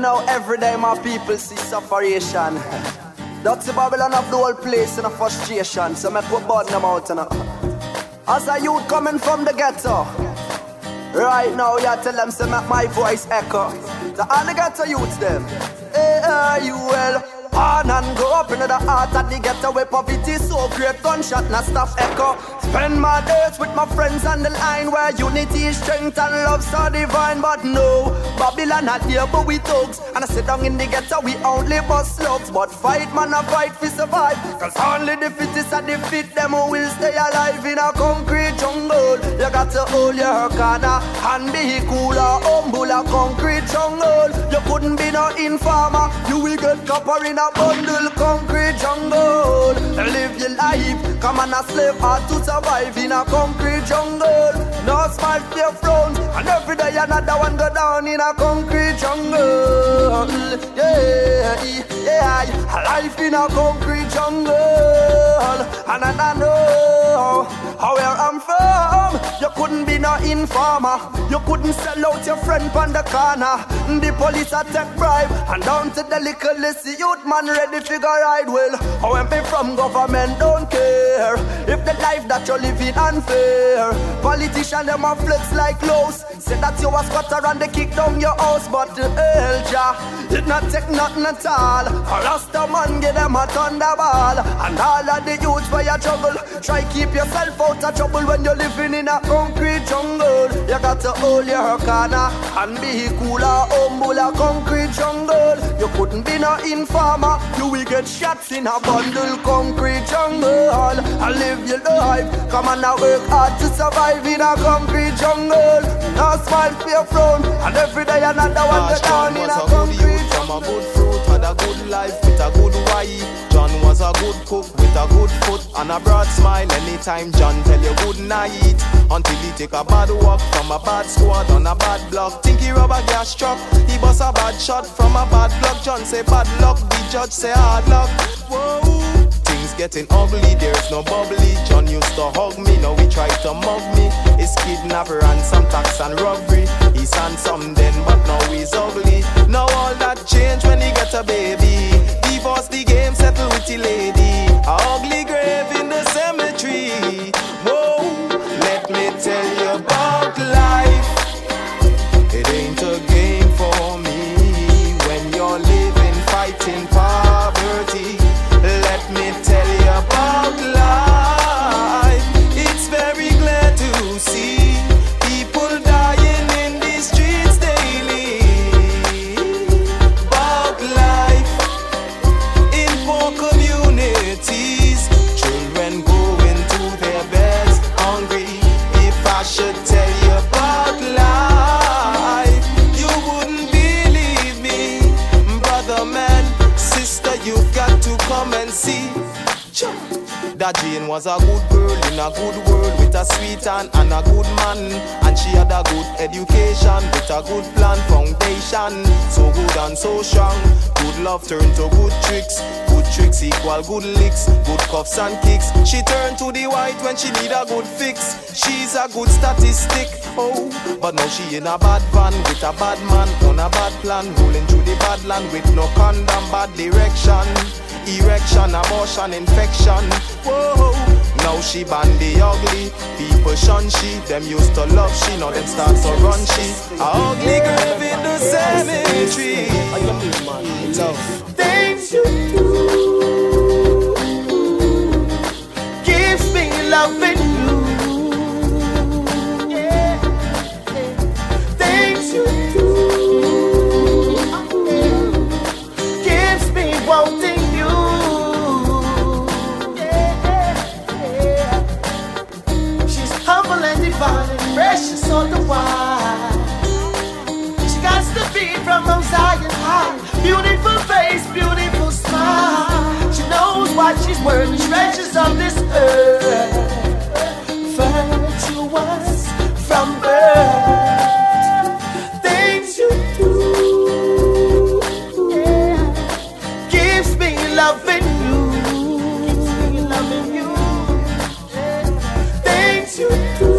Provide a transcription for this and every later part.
Know, every day my people see separation. That's the Babylon of the whole place in a frustration. So me put burn them out. Know. As a youth coming from the ghetto. Right now, you tell them to make my voice echo. To all the ghetto youths them. Hey, you well? On and go up into the heart of the ghetto where poverty so great gunshot not stop echo. Spend my days with my friends on the line where unity, strength and love so divine. But no, Babylon not here but we thugs. And I sit down in the ghetto we only bust slugs. But fight man a fight for survive. Cause only the fittest are defeat them who will stay alive in a concrete jungle. You got to hold your corner and be cool or humble a concrete jungle. You couldn't be no informer. You will get copper in a bundle concrete jungle. Live your life, come on a slave hard to survive in a concrete jungle. No smile for your front, and every day another one go down in a concrete jungle. Yeah, yeah, life in a concrete jungle, and I know how where I'm from. You couldn't be no informer, you couldn't sell out your friend on the corner. The police a take bribe, and down to the little youth man ready to go ride well. How am I from government don't care if the life that you're living unfair. Politician them a flex like clothes. Say that you a squatter and they kick down your house, but the hell did not take nothing at all. A rasta man get them a thunderball, and all of the youths for your trouble. Try keep yourself out of trouble when you're living in a concrete jungle. You got to hold your corner and be cool or humble a concrete jungle. You couldn't be no informer. You will get shots in a bundle concrete jungle. I live your life. Come on now work hard to survive in a concrete jungle. No for your front. And every day another one get down in a concrete. From a good fruit, had a good life with a good wife. John was a good cook with a good foot and a broad smile. Anytime John tell you good night. Until he take a bad walk from a bad squad on a bad block. Think he rubber gas truck. He bust a bad shot from a bad block. John say bad luck. The judge say hard luck. Whoa. Getting ugly, there's no bubbly. John used to hug me, now he try to mug me. It's kidnapper and some tax and robbery. He's handsome then, but now he's ugly. Now all that change when he get a baby. Divorce the game, settle with the lady. A ugly grave in the cemetery. Was a good girl in a good world with a sweet and, and a good man. And she had a good education with a good plan foundation. So good and so strong. Good love turned to good tricks. Good tricks equal good licks. Good cuffs and kicks. She turned to the white when she need a good fix. She's a good statistic. Oh, but now she in a bad van with a bad man on a bad plan. Rolling through the bad land with no condom, bad direction. Erection, abortion, infection. Whoa, now she ban the ugly. People shun she. Them used to love she, now them start to run she. A ugly grave in the cemetery. Things you do gives me loving were treasures of this earth, from birth. Things you do gives me loving you. Things you do.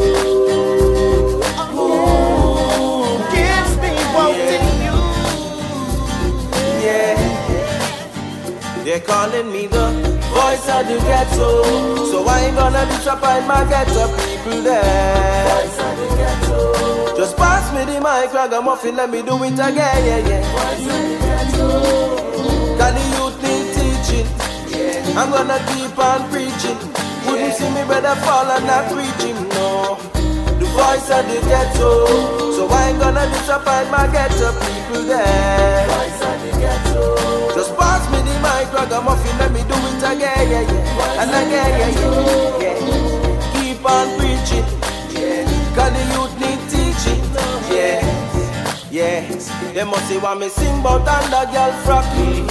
They're calling me the ghetto. So I ain't gonna disappoint my ghetto people there. The. Just pass me the mic, ragamuffin, let me do it again, yeah, yeah. Can the youth need teaching? Yeah. I'm gonna keep on preaching. Wouldn't see me better fall and not preaching, no. The voice of the ghetto. So I ain't gonna disappoint my ghetto people there. The ghetto. Just pass me the mic, ragamuffin, let me again, yeah, yeah. And again, yeah, yeah, yeah. Keep on preaching, yeah. Cause the youth need teaching, yeah. Yes, they must say what me sing about under girl frock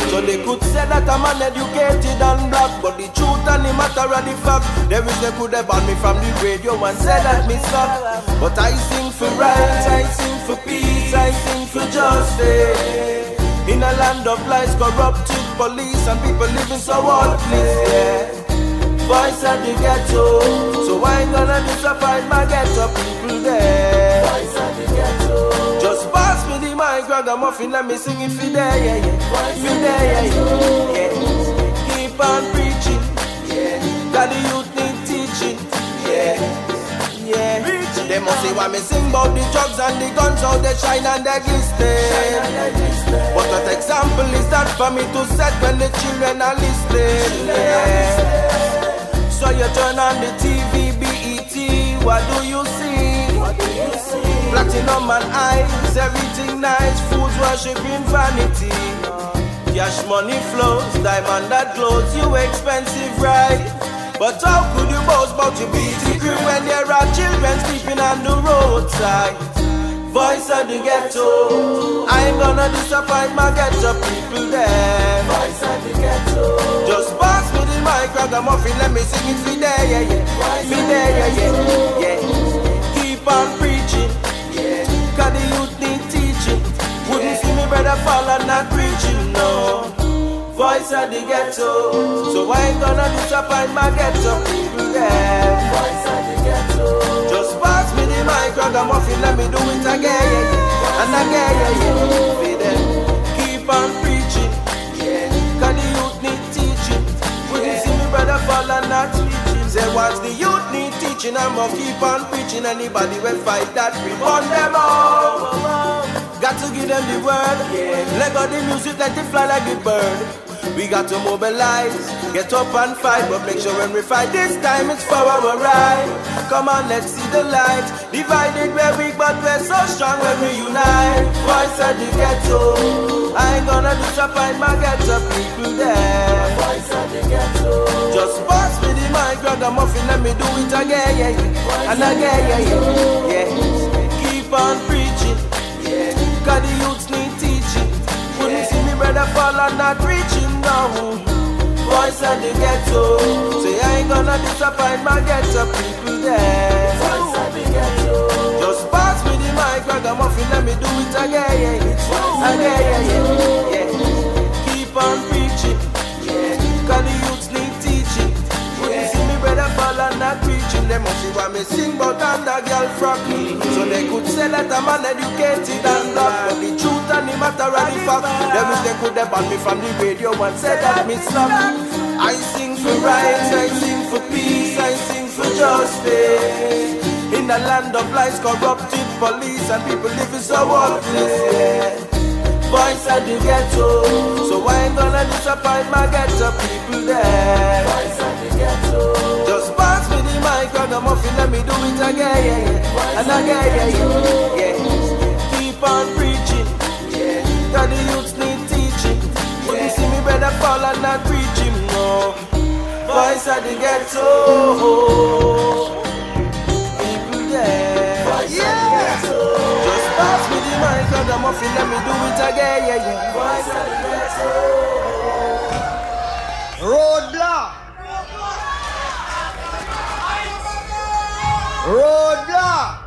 So they could say that I'm uneducated and black But the truth and the matter of the fact There is they could have banned me from the radio and say that me suck But I sing for rights, I sing for peace, I sing for justice In a land of lies, corrupted police and people living so hopeless, yeah. Voice of the ghetto So I ain't gonna disappoint my ghetto people there? Voice of the ghetto. Just pass me the mic, ragamuffin, let me sing it for there, yeah, yeah. For there, yeah, yeah, yeah. Keep on preaching, yeah. Got the youth need teaching, yeah. They must see why me sing about the drugs and the guns, how they shine and they glisten. But what example is that for me to set when the children are listening? So you turn on the TV, BET, what do you see? Platinum and ice, everything nice, foods worshipping vanity. Cash money flows, diamond that glows, you expensive, right? But how could you boast about your BT crew when there are children sleeping on the roadside? Voice of the ghetto, I ain't gonna disappoint my ghetto people there. Voice of the ghetto, just pass me the mic, ragamuffin, let me sing it for there, yeah, yeah. There, yeah, yeah, yeah. Keep on preaching, yeah. Cause the youth need teaching. Wouldn't see me brother fall and not preaching, no voice of the ghetto. So I ain't gonna disappoint my ghetto people there. Voice of the ghetto. Just pass me the mic, ragamuffin, let me do it again, and again, yeah, yeah. Keep on preaching, yeah. The youth need teaching. When you see me brother fall and not teaching, say once the youth need teaching, I'm gonna keep on preaching. Anybody will fight that, we burn them all. Got to give them the word. Yeah. Let go the music, let it fly like a bird. We got to mobilize, get up and fight, but make sure when we fight this time it's for our right. Come on, let's see the light. Divided we're weak, but we're so strong when we unite. Voice of the ghetto, I ain't gonna disappoint my ghetto people there. Voice of the ghetto, just pass me the mic, ragamuffin, let me do it again, yeah, yeah. and again, yeah, yeah, yeah. Keep on preaching, yeah. Cause the. Wouldn't brother fall and not reaching down. Voice of the ghetto. Say I ain't gonna disappoint my ghetto people there. Voice of the ghetto. Just pass me the mic, ragamuffin, let me do it again. Again, yeah, yeah, yeah. Keep on preaching, yeah. Cause the youths need teaching. Wouldn't see me brother fall and not preaching. They must see what me sing about under girl frock. So they could say that I'm uneducated and black. But the truth and the matter of the fact. They wish they could have banned me from the radio and said that me slap. I sing for rights, I sing for peace, I sing for justice. In a land of lies, corrupted police and people living so hopeless. Voice of the ghetto, so I ain't gonna disappoint my ghetto people there. Voice of the ghetto, me the mic, ragamuffin, let me do it again, yeah, yeah. and again, yeah, yeah, yeah. Keep on preaching, yeah. Cause the youths need teaching. You see me brother fall and not preaching, no. Voice of the ghetto, yeah. Just pass me the mic, let me do it again. Voice of the ghetto. Roadblock. Roadblock.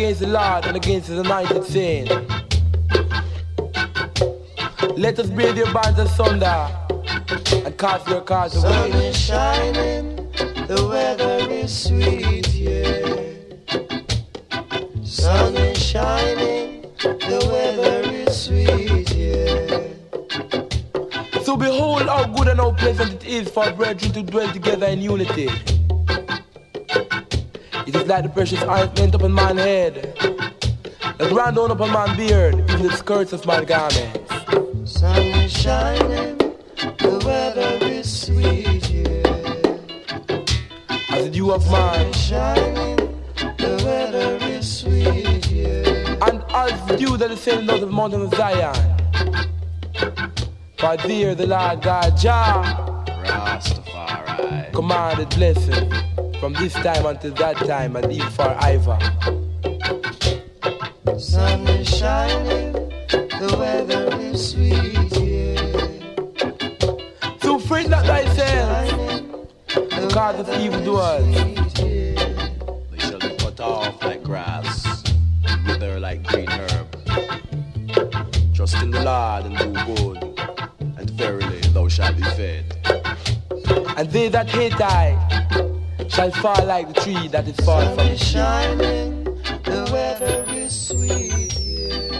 Against the Lord and against his anointed saints. Let us braid your bands asunder and cast your cars away. Sun is shining, the weather is sweet, yeah. Sun is shining, the weather is sweet, yeah. So behold how good and how pleasant it is for brethren to dwell together in unity. Is like the precious ointment upon my head, that ran down upon my beard, even the skirts of my garments. Sun is shining, the weather is sweet, yeah. As the dew of Hermon, Shining, the weather is sweet, yeah. and as the dew that is out of the mountain of Zion. For there the Lord God Jah Rastafari. commanded blessing from this time until that time and even forever. Sun is shining, the weather is sweet, yeah. So fret not thyself Shining, the because of evildoers. sweet, yeah. They shall be cut off like grass, and wither like green herb. Trust in the Lord and do good, and verily thou shalt be fed. And they that hate thy shall fall like the tree that is fallen Sun from the is shining, the weather is sweet, yeah.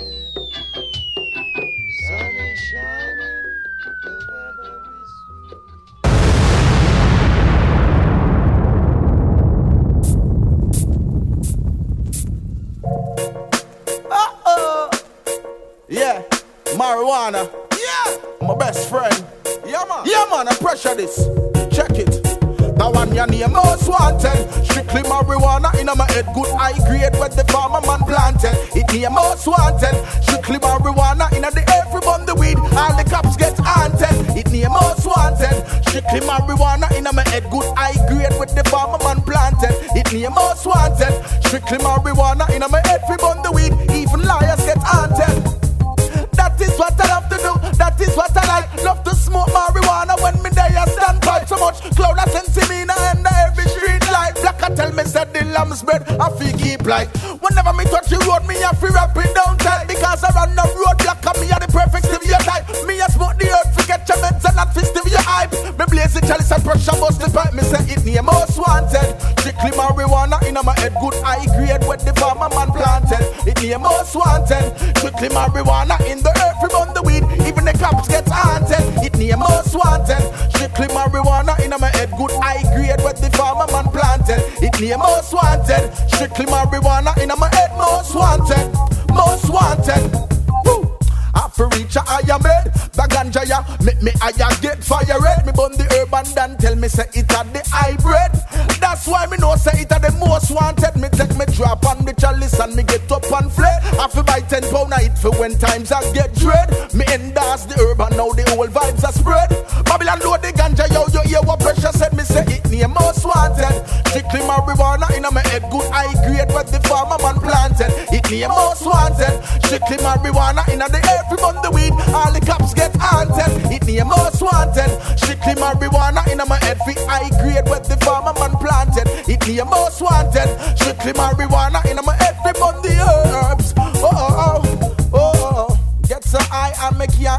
Sun is shining, the weather is sweet. Uh-oh. Yeah, marijuana. Yeah, my best friend. Yeah, man. Yeah, man, I pressure this. Check it. That one your name most wanted. Strictly marijuana in my head, good high grade where the farmer man planted. It name most wanted. Strictly marijuana in the every bun the weed. All the cops get haunted. It name most wanted. Strictly marijuana in my head, good high grade with the farmer man planted. It name most wanted. Strictly marijuana in my head, every bun the weed. Even liars get haunted. That is what I love to do. That is what I like. Love to smoke marijuana when me there I stand pipe so much. Cloud to me in and every street light. Black I tell me said the lamb's bread I feel keep like. Whenever me touch the road, me have to rap it down tight because I run the road black and me are the perfect stereotype. Me a smoke the earth, forget your meds and not fist your hype. Me blaze the chalice and pressure bust the pipe. Me say it name most wanted. Strictly marijuana in my head, good high grade where the farmer man planted. It name most wanted. Strictly marijuana in the earth, burn the weed. Even the cops get haunted. It name most wanted. Strictly marijuana in my head, good grade where the farmer man planted. It name most wanted. Strictly marijuana in my head, most wanted. Most wanted. Woo. After reach a higher bed, the ganja ya make me higher get fire red. Me burn the urban dan tell me say it a the hybrid. That's why me know say it a the most wanted. Me take me drop on the chalice and me get up and. I fi buy ten pound a it for when times I get dread. Me endorse the urban now the old vibes are spread. Babylon load the ganja yo yo hear what pressure said me say it name most wanted. Strictly marijuana in my head good high grade where the farmer man planted. It name most wanted. Strictly marijuana in the every month the weed. All the cops get haunted. It name most wanted. Strictly marijuana in my head fi high grade where the farmer man planted. It name most wanted. Strictly marijuana in my head fi month the herbs. Oh, oh oh oh oh. oh. Get so high and make ya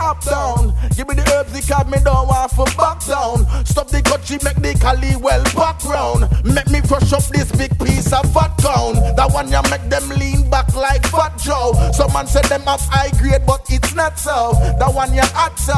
up down. Give me the herbs because me don't want for back down. Stop the country, make the Cali well back round. Make me crush up this big piece of fat crown. That one ya make them lean back like fat Joe. Some man say them have high grade, but it's not so. That one ya hot so.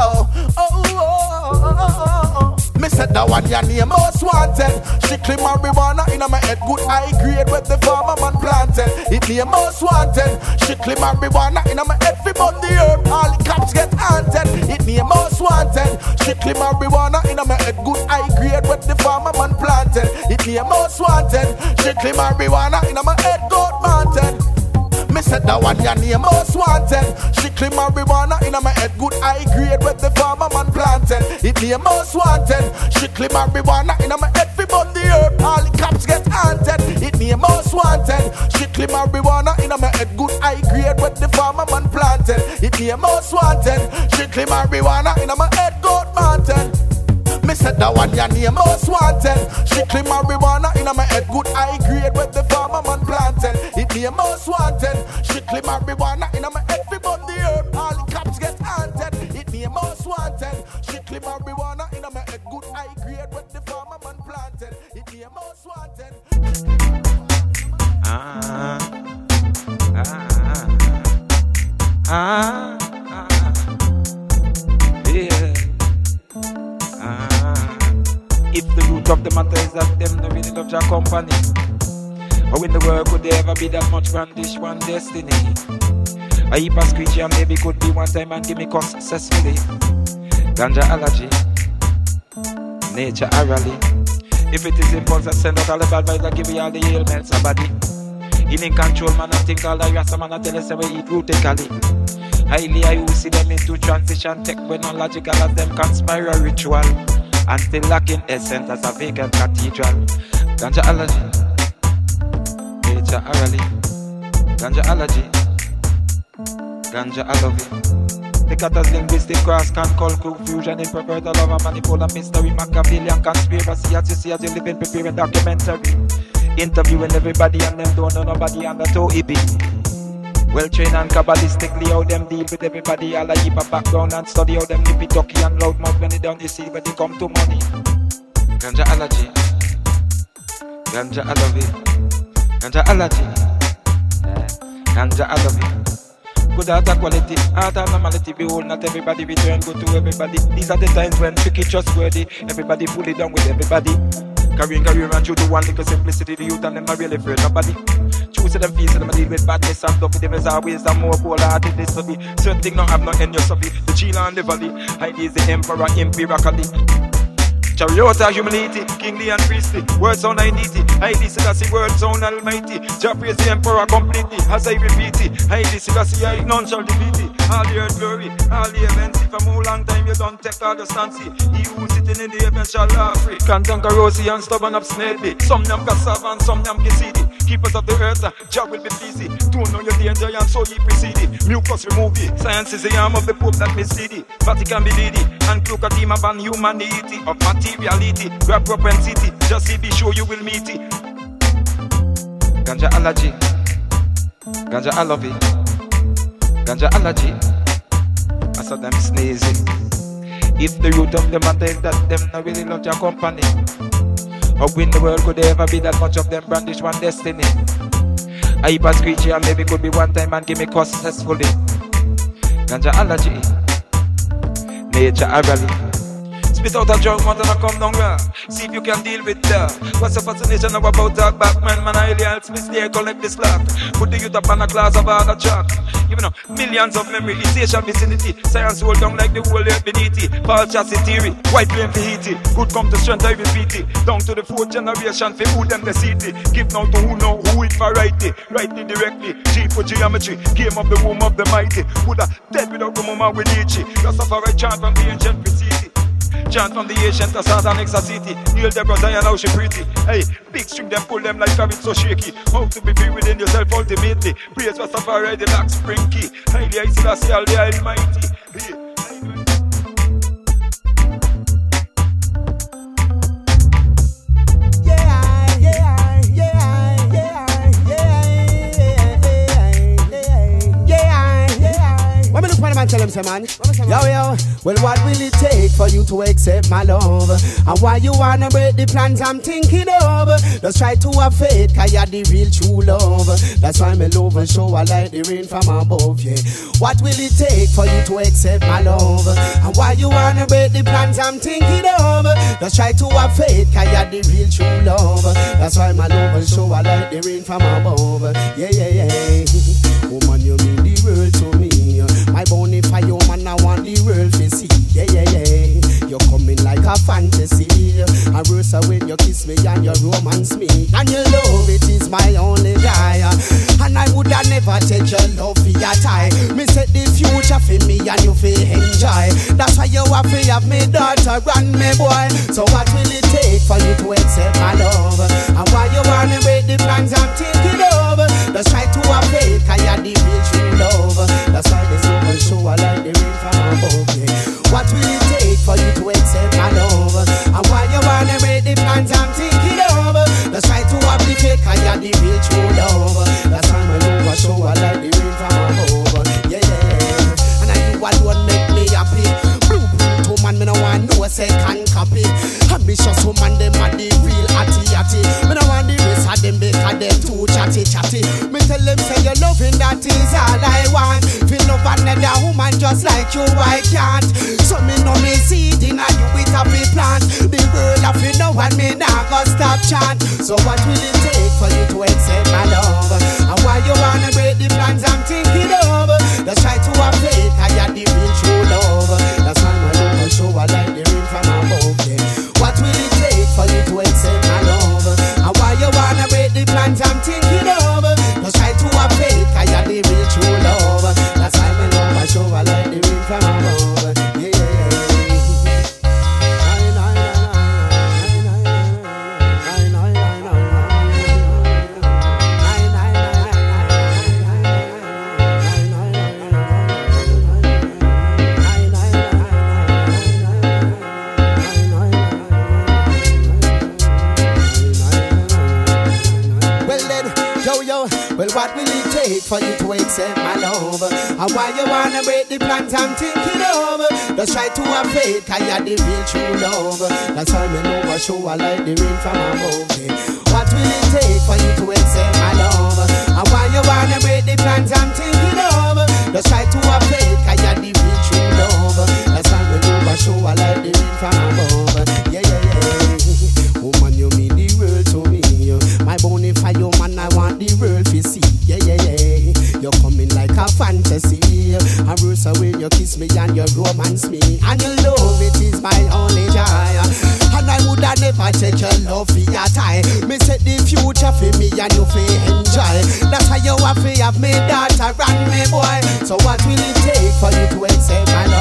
Oh, oh, oh, oh. Me said that one ya name most wanted. Strictly marijuana in my head, good high grade where the farmer man planted. It name most wanted. Strictly marijuana in my head, fi the herb. All the cops get haunted. It name most wanted. Strictly marijuana in my head, good high grade where the farmer man planted. It name most wanted. Strictly marijuana in my head, goat mountain. Me said that one your name most wanted. Strictly marijuana in my head, good high grade where the farmer man planted. It name most wanted. Strictly marijuana in my head, fi burn the herb. All the cops get haunted. It name most wanted. Strictly marijuana in my head, good high grade where the farmer man planted. me most wanted. Strictly marijuana in my head, goat mountain. Me said that one your name most wanted. Strictly marijuana in my head, good high grade with the farmer man planted. It name most wanted. Strictly marijuana in my head, but the earth, all the cops get haunted. It name most wanted. Strictly marijuana in my head, good high grade with the farmer man planted. It name most wanted. Ah, ah. Ah, if the root of the matter is that them no really love your company, or in the world could there ever be that much brandish one destiny? A heap screechy and maybe could be one time and give me cost successfully. Ganja allergy, nature orally. If it is impulse, I send out all the bad vibes, I give you all the ailments of body. In control, man, I think all the rest, man, I tell us we eat rutically. Highly, I use them into transition tech when non logical as them conspire ritual. And still lacking essence as a vacant cathedral. Ganja allergy, nature orally. Ganja allergy, ganja it. The cutters linguistic cross can call confusion in pervert love and manipular mystery Machiavellian conspiracy as you see as you live in preparing documentary Interviewing everybody and them don't know nobody and that's how be. Well trained and kabbalistically how them deal with everybody all a heap of background and study how them nippy ducky and loud mouth when they down you see when they come to money. Ganja allergy. Ganja I love it Ganja allergy. Ganja I love it Good art quality, art and normality Behold, not everybody return good to everybody. These are the times when tricky trustworthy Everybody fully done with everybody Carrying career and through the one little simplicity The youth and them not really afraid nobody Choose them face them deal with badness and stuff them as always and more cold hearted this to be Certain thing not have no end you be The Chila and the valley Heidi is the emperor empirically Chariot of humility, kingly and priestly. Words sound I needy. Haile Selassie, words sound almighty. Jah praise the emperor completely. As I repeat it, Haile Selassie, I none shall defeat it. All the earth glory, all the events. If a more long time you don't take all the stancy. He who sitting in the heavens shall laugh free. Can't conquer rosy and stubborn obstinately. Some them cassava and some them kisidi. Keepers of the earth, uh, Jah will be busy. Don't know your danger and so he proceeded. Mucus remove it. Science is the arm of the Pope that mislead it. Vatican be lead it. And cloak a team of humanity, of materiality. Grab propensity. Just see be sure you will meet it. Ganja allergy. Ganja I love it. Ganja allergy. I saw them sneezing. If the root of the matter is that them not really love your company. Or in the world could there ever be that much of them brandish one destiny? I heap a screechy and maybe could be one time and give me successfully. Ganja allergy. Nature orally. Spit out a drug, man, and I come down here. See if you can deal with that. What's the fascination of about talk back, man? Man, I really helps me collect this slack. Put the youth up on a class of other chat. Even know, millions of memory, Asian vicinity. Science hold down like the whole earth beneath it. Paul chassis theory, white flame for heat. Good come to strength, I repeat it. Down to the fourth generation, for who them the city. Give now to who know who it variety. Rightly directly, G for geometry. Game of the womb of the mighty. Woulda dead without the moment with Nietzsche. Rastafari chant from the ancient preceding. Chant from the ancient to Southern Nexa City. Hail the brother and how she pretty. Hey, big string them pull them like carrots so shaky. How to be free within yourself ultimately. Praise for Safari, the black spring key. Highly I the almighty. Hey. Man tell him say man. Yo yo Well what will it take for you to accept my love? And why you wanna break the plans I'm thinking of? Just try to have faith cause you're the real true love. That's why me love and show I like the rain from above yeah. What will it take for you to accept my love? And why you wanna break the plans I'm thinking of? Just try to have faith cause you're the real true love. That's why my love and show I like the rain from above. Yeah yeah yeah. Woman you mean the world to me bony man, I want the world to see. Yeah, yeah, yeah. You're coming like a fantasy. And worse when you kiss me and you romance me. And your love, it is my only desire. And I would have never take your love for your tie. Me set the future for me and you feel enjoy. That's why you have to have me daughter and me boy. So what will it take for you to accept my love? And why you wanna break the plans I'm thinking of? Just try to have faith, cause you're the real true love. That's why there's I like the rain from above. Yeah. What will it take for you to accept my love? And while you wanna make the plans I'm thinking of? Let's try to appreciate I am the real true love. That's why my know I show like the rain from above. Yeah, yeah. And I you alone make me happy. Blueprint to man, me no want no second copy. Ambitious woman, them a the real atty atty. Me no want the rest of them because them too chatty chatty. Me tell them say loving that is all I want. Feel love another woman just like you, I can't. So me know me seed in you with a big plant. The world of you know and me now go stop chant. So what will it take for you to accept my love? And why you wanna break the plans I'm thinking of? Just try to have for you to accept my love? And why you wanna break the plans I'm thinking of? Just try to have faith, cause you're the real true love. That's why me know I show I like the rain from above. What will it take for you to accept my love? And why you wanna break the plans I'm thinking of? Just try to have faith, cause you're the real true love. That's why me know I show I like the rain from above. Yeah, yeah, yeah. Woman, you mean the world to me. My bony fire man, I want the world to see. You're coming like a fantasy. I rules away, you kiss me and you romance me. And your love, it is my only joy. And I would have never take your love for your time. Me set the future for me and you feel enjoy. That's how you have to have me daughter and me boy. So what will it take for you to accept my love?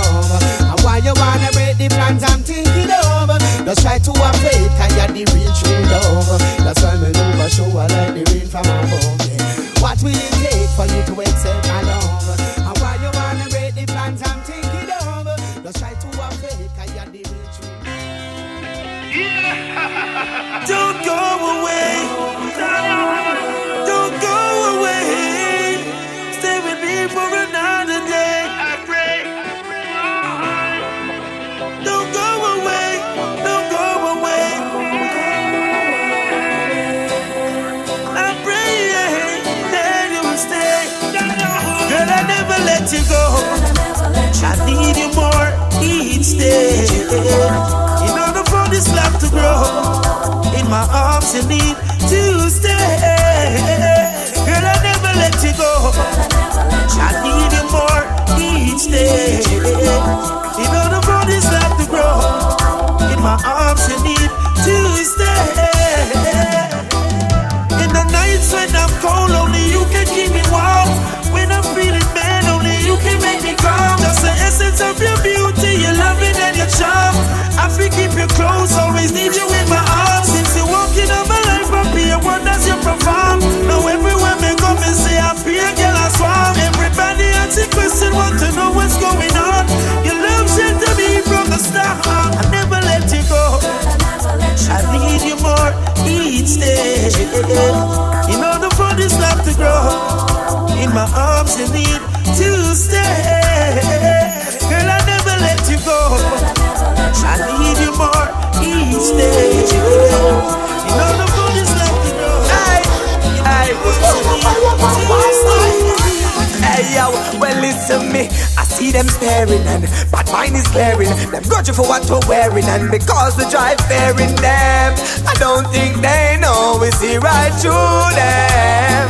Them staring and bad mind is glaring. Them grudging for what we're wearing and because the drive faring them. I don't think they know we see right through them.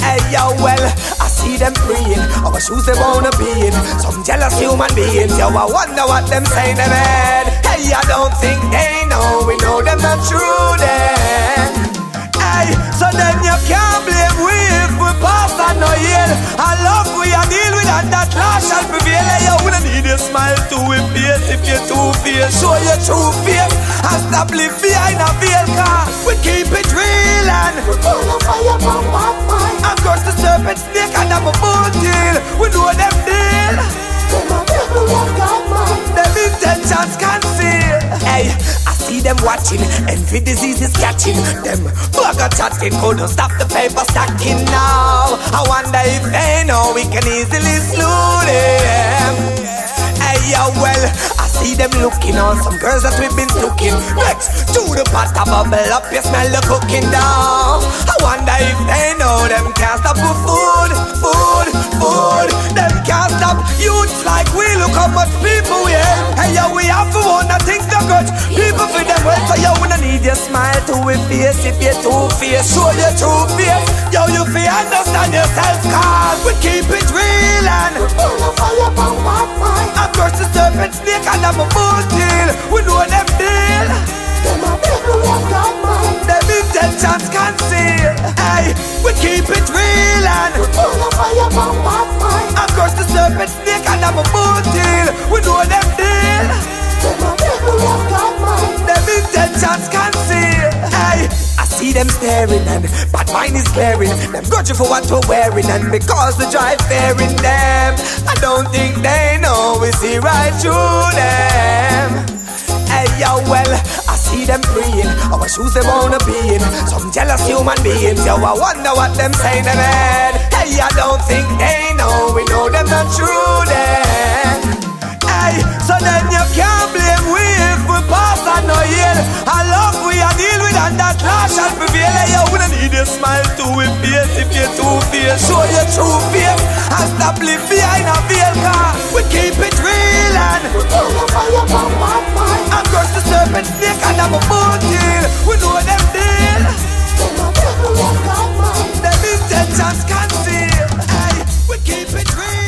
Hey yo, well, I see them praying. Our shoes they wanna be in. Some jealous human beings. Yo, I wonder what them say in them head. Hey, I don't think they know. We know them not true them. Hey, so then you can't blame we if we pass and no heal. I love we and deal with and that law shall prevail. Hey, yo, we don't need your smile to face if you're too fierce. Show your true face and stop live behind a veil car. We keep it real and we burn a fire from my mind. And curse the serpent snake and have a bull deal. We know them deal. Them intentions conceal. Hey, I see them watching, envy disease is catching them. Bugger chatting, couldn't stop the paper stacking now. I wonder if they know we can easily slew them. Hey, yeah, well, I see them looking on some girls that we've been looking. Next, to the pot, I bubble up, you smell the cooking down. I wonder if they know them can't stop for food, food, food. Them can't stop youths like we look how much people we have. Hey, yo, we have for one, I think the good. People for them well, so yo, we don't need your smile to face. If you're two face, show your true face. Yo, you feel understand yourself, cause we keep it real and we full of fire, curse the serpent snake and I'm a bull deal. We know them deal. Them a of God, man. Them intentions conceal. Hey, we keep it real and we full of fire, bang, bang. I curse the serpent snake and I'm a bull deal. We know them deal. Them a of God, man. Them intentions conceal. See them staring and but mine is glaring. Them grudging for what we're wearing and because the drive in them, I don't think they know we see right through them. Hey yo, well, I see them praying. Our shoes they wanna be in. Some jealous human beings, yo, I wonder what them saying in head. Hey, I don't think they know. We know them not true then. Hey, so then you can't blame we if we pass and no heal. I love we a deal with and that law shall prevail. Hey, yo, we don't need a smile to we face if you're two face. Show your true face and stop live behind a veil car. We keep it real and we pull the fire from bad mind. And curse the serpent snake and have a bull deal. We know them deal. Them a devil of God mind. Them intentions conceal. Hey, we keep it real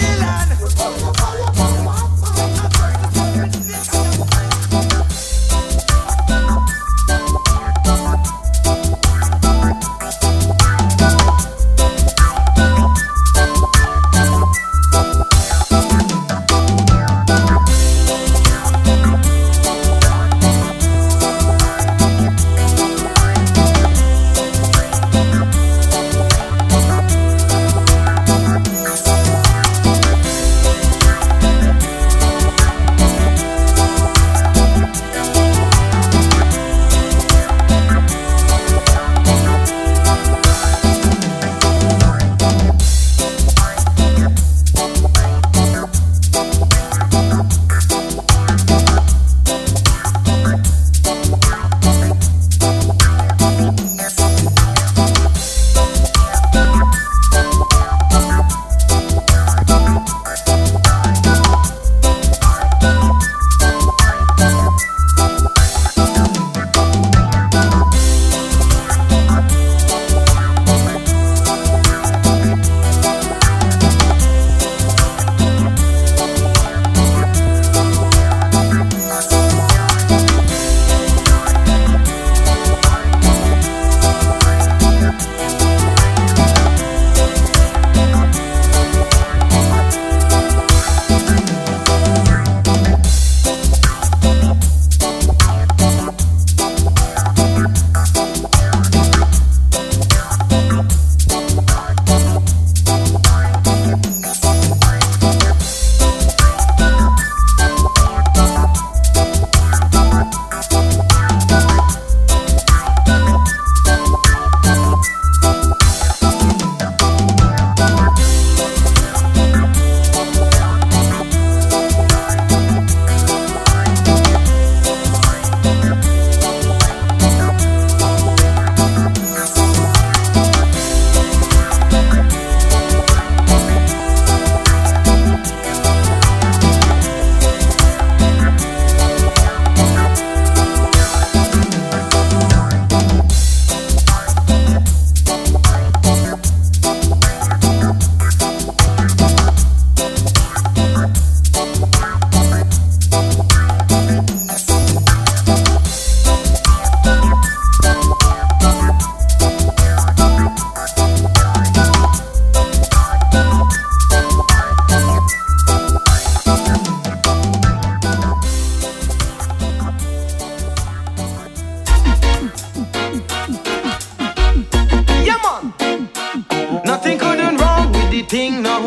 thing now.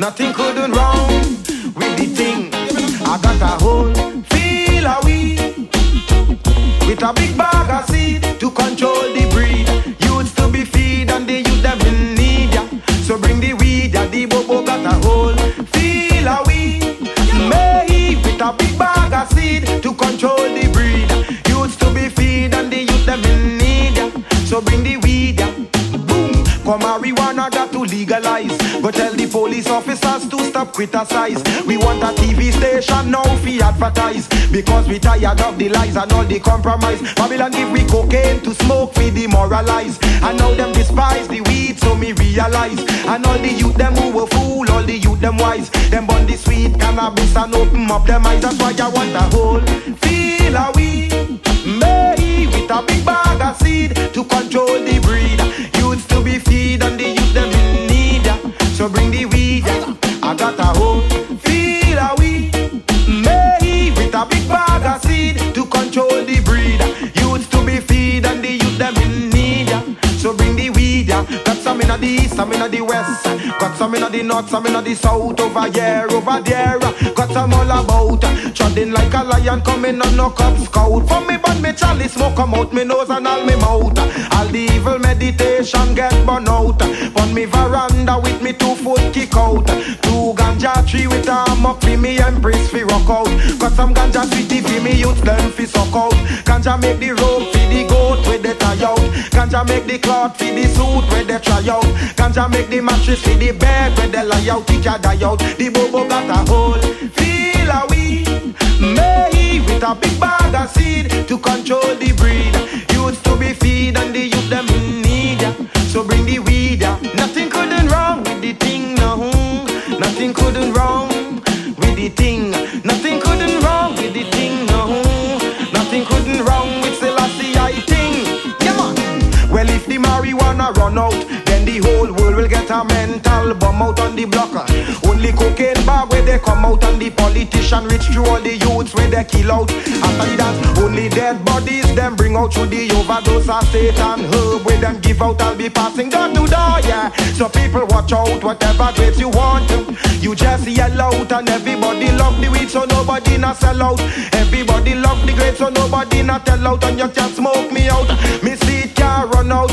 Nothing could go wrong with the thing. I got a whole feel of weed with a big bag of seed to control the breed. Youths to be feed and the youth them in need. ya. So bring the weed, ya. the bobo got a whole feel of weed. May with a big bag of seed to control the breed. Youths to be feed and the youth them in need. ya. So bring the for marijuana got to legalize. Go tell the police officers to stop criticize. We want a TV station now fi advertise because we tired of the lies and all the compromise. Babylon give we cocaine to smoke fi demoralize. And now them despise the weed so me realize. And all the youth them who were fool, all the youth them wise. Them bun the sweet cannabis and open up them eyes. That's why I want a whole feel a weed. May with a big bag of seed to control the Got some in the east, some in the west. Got some in the north, some in the south. Over here, over there. Got some all about. Treading like a lion coming on no cub scout. For me, but me chalice smoke come out me nose and all me mouth. All the evil meditation get burn out. On me veranda with me two foot kick out. Two ganja tree with arm up for me empress fi rock out. Got some ganja sweetie fi me youth them fi suck out. Ganja make the rope fi the goat with the tie out. Ganja make the cloth fi the suit with the try out. Ganja make the mattress fi the bed with the lie out. It can die out. The bobo got a hole. Feel a weed. May with a big bag of seed to control the breed. Youths politician reach through all the youths where they kill out. After dance, only dead bodies them bring out through the overdose of Satan herb where them give out. I'll be passing door to door, yeah. So people watch out, whatever grapes you want to. You just yell out and everybody love the weed, so nobody not sell out. Everybody love the grapes, so nobody not tell out. And you can't smoke me out. Me see it can't run out,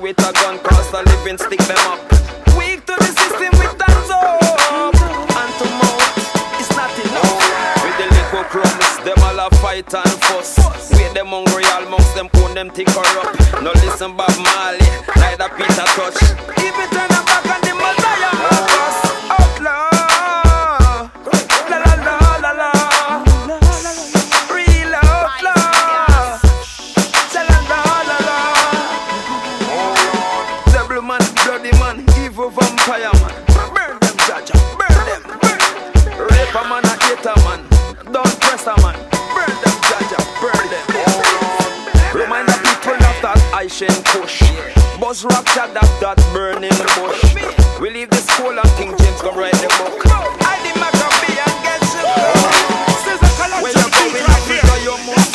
with a gun, cause the living stick them up. Weak to the system with hands up. And to mouth, it's not enough. With the little crumbs, them all a fight and fuss. Wait them hungry, all monks, them own them think corrupt. No listen Bob Marley, neither Peter Tosh. If it turn them back on the Messiah, us outlaw. That Aishen push. Buzz rock shot that that burning bush. We leave the school and King James go write the book. I the Maccabee and get you. When you're going Africa, you must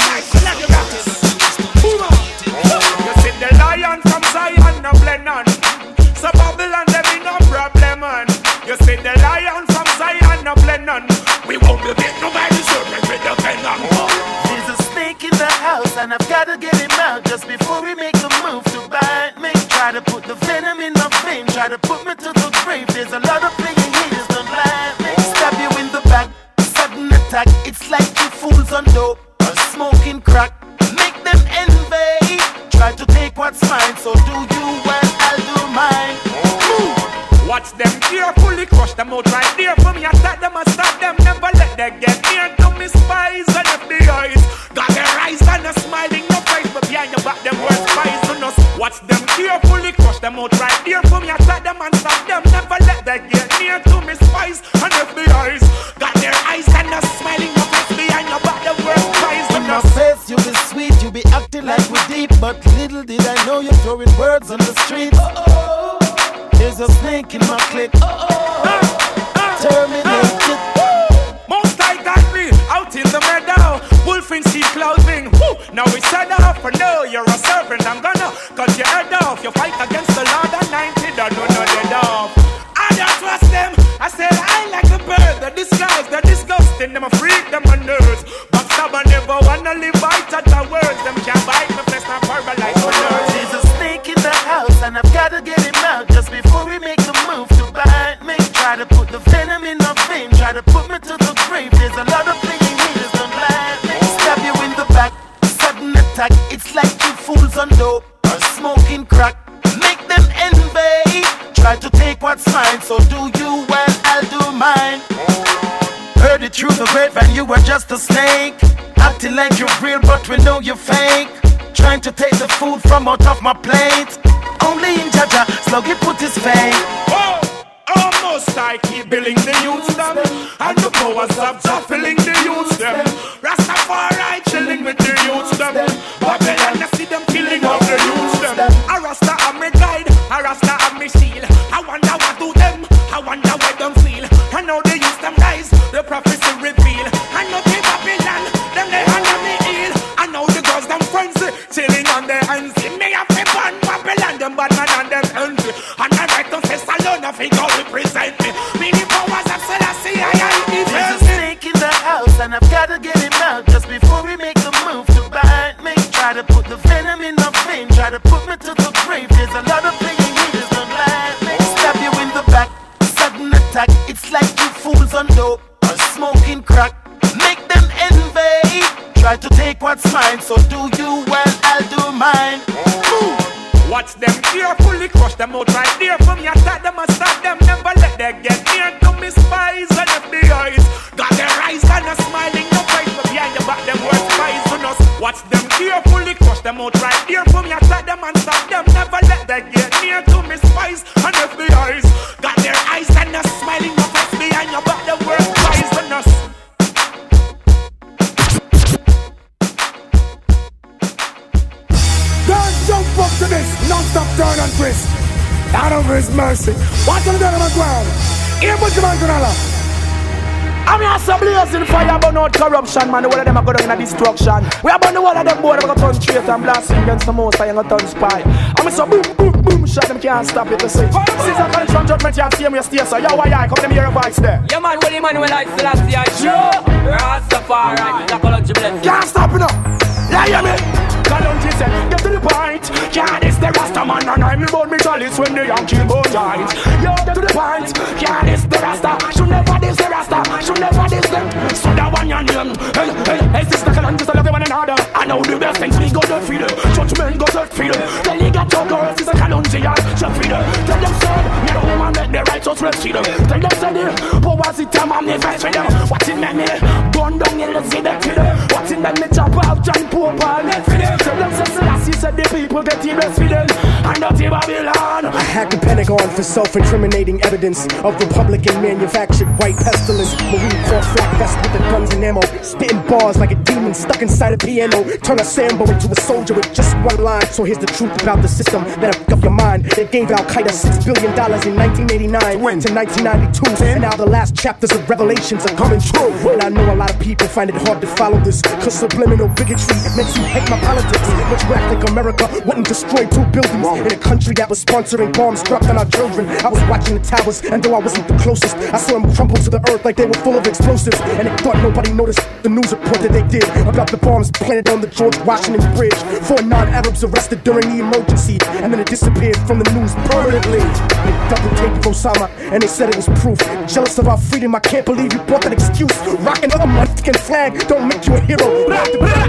You see the lion from Zion, no Blennon. So Babylon, them be no problem, man. You see the lion from Zion, no Blennon. We won't be beat nobody serpent with the venom. There's a snake in the house and I've gotta get him out just before we make the venom in my vein, try to put me to the grave. There's a lot of playing haters, don't me. Stab you in the back, sudden attack. It's like you fools on dope or smoking crack. Make them envy. Try to take what's mine, so do you well, I'll do mine. Move. Watch them carefully, crush them out right them out right there for me. Attack them and stop them, never let them get near to me spies and FBI's. Got their eyes and a smiling no face, behind your back them words In my face, you be sweet, you be acting like we deep, but little did I know you're throwing words on the street. There's a snake in my clique. Uh, uh, uh, Terminated. Most I got me out in the. Wolf in sheep clothing. Woo! Now set off for no, you're a servant. I'm gonna cut your head off. You fight against the Lord and 90, don't know no dead. I don't trust them. I said I like a bird. The disguise, the disgusting. Them a freak, them a nerds. I never wanna live by touch the words. Them can't bite my flesh, not paralyze my nerves. There's a snake in the house, and I've gotta get him out just before we make the move to bite me. Try to put the venom in my vein, try to put me to the grave. There's a lot on dope or smoking crack. Make them envy. Try to take what's mine, so do you well, I'll do mine. Heard it through the grapevine, you were just a snake. Acting like you're real, but we know you're fake. Trying to take the food from out of my plate. Only in Jaja, Sluggy put his fame. Almost I keep billing the youths them. And the powers of Jah the youths them. Rastafari chilling with the youths them. Babylon I see them killing off the youths them. A Rasta am me guide, a Rasta am me shield I wonder what do them, I wonder where them feel. I know they use them rise, the prophecy reveal. I know the Babylon, them they under me heel. I know the girls them frenzy, chilling on their hands. Me have to burn Babylon, them bad man fools on dope or smoking crack. Make them envy. Try to take what's mine, so do you well, I'll do mine. Move. Watch them carefully, crush them out right there for me. Attack them and stop them, never let them get near to me spies and FBI's. Got their eyes and a smiling, no face, but behind your back, them words poisonous. Watch them carefully, crush them out right there for me. Attack them and stop them, never let them get near to me spies and FBI's. Got their eyes and a smiling, no face, behind your back, them words poisonous. Don't jump up to this non-stop turn and twist. Out of his mercy. Watch on the ground. Here, put your man to I'm here some blazing fire, burn out corruption, man. The whole of them are going in a destruction. We are burn the whole of them boy, I'm gonna turn traitor and blasting against the most, I'm gonna turn spy. I'm so boom, boom, boom, shot them can't stop it to see. Caesar college from judgment, you have seen me stay, so yo, why I come them hear a voice there. Yeah, man, what do you man when I still see I show? Rastafari, psychology blessing. Can't stop it now. Yeah, yeah, me. Kalonji said, get to the point. Yeah, this the Rasta man and I'm about me chalice when the Yankee boy joins. Yo, get to the point. Yeah, this the Rasta. Should never this the Rasta. Should never this them. So that one your name. Hey, hey, hey, Sizzla Kalonji, so love one another. I know the best things we go to feed Judgment go to feed Tell you got your girls, Sizzla Kalonji, and she feed Tell them son, me woman make the righteous breastfeed Tell them say eh, the powers it time I'm the fight for them. What in me, gun down in the city, What in them? me, chop out John Pope and Netflix. Tell them say Selassie said the people get the for them And dirty Babylon I hacked the Pentagon for self-incriminating evidence Of Republican manufactured white pestilence. Marine Corps flak vest with the guns and ammo. Spitting bars like a demon stuck inside a piano. Turn a Sambo into a soldier with just one line. So here's the truth about the system. That up your mind. It gave Al-Qaeda six billion dollars in 1989 when? to 1992 And now the last chapters of Revelations are coming true. And I know a lot of people find it hard to follow this. Cause subliminal bigotry makes you hate my politics you act like America wouldn't destroy two buildings in a country that was sponsoring bombs dropped on our children. I was watching the towers, and though I wasn't the closest, I saw them crumble to the earth like they were full of explosives. And it thought nobody noticed the news report that they did about the bombs planted on the George Washington Bridge. Four non-Arabs arrested during the emergency, and then it disappeared from the news permanently. They double taped Osama, and they said it was proof. Jealous of our freedom, I can't believe you brought that excuse. Rocking a Mexican flag don't make you a hero.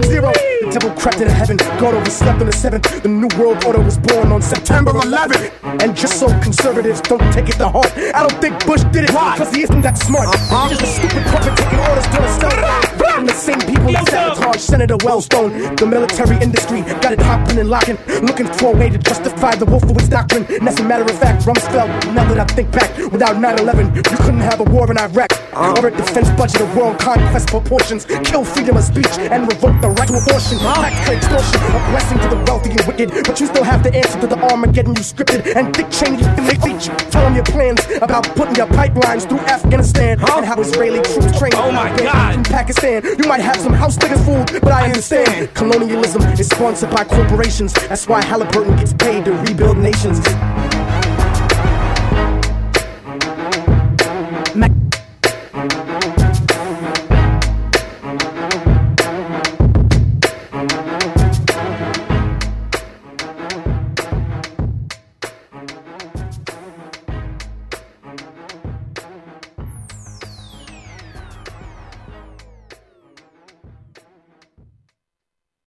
Zero. The devil crept into heaven God overslept on the 7th. The new world order was born on September 11th. And just so conservatives don't take it to heart, I don't think Bush did it because he isn't that smart. Uh-huh. He's just a stupid puppet taking orders to himself. From the same people that sabotage Senator Wellstone. The military industry got it hopping and locking, looking for a way to justify the Wolfowitz doctrine. And as a matter of fact, Rumsfeld, now that I think back, without 9 11, you couldn't have a war in Iraq. Uh-huh. Or a defense budget of world conquest proportions, kill freedom of speech, and revoke the right to abortion. Tax extortion a blessing to the wealthy and wicked, but you still have to answer to the Armageddon you scripted. And Dick Cheney the feature. Tell him your plans about putting your pipelines through Afghanistan and how Israeli troops train. Oh my God! In Pakistan, you might have some house niggas fooled, but I understand. Colonialism is sponsored by corporations. That's why Halliburton gets paid to rebuild nations.